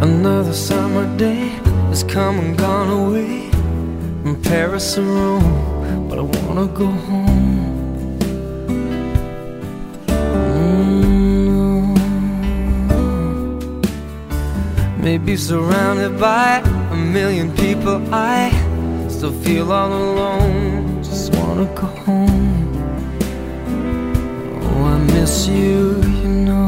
Another summer day has come and gone away from Paris or Rome, but I wanna go home. Mm. Maybe surrounded by a million people, I still feel all alone. Just wanna go home. Oh, I miss you, you know.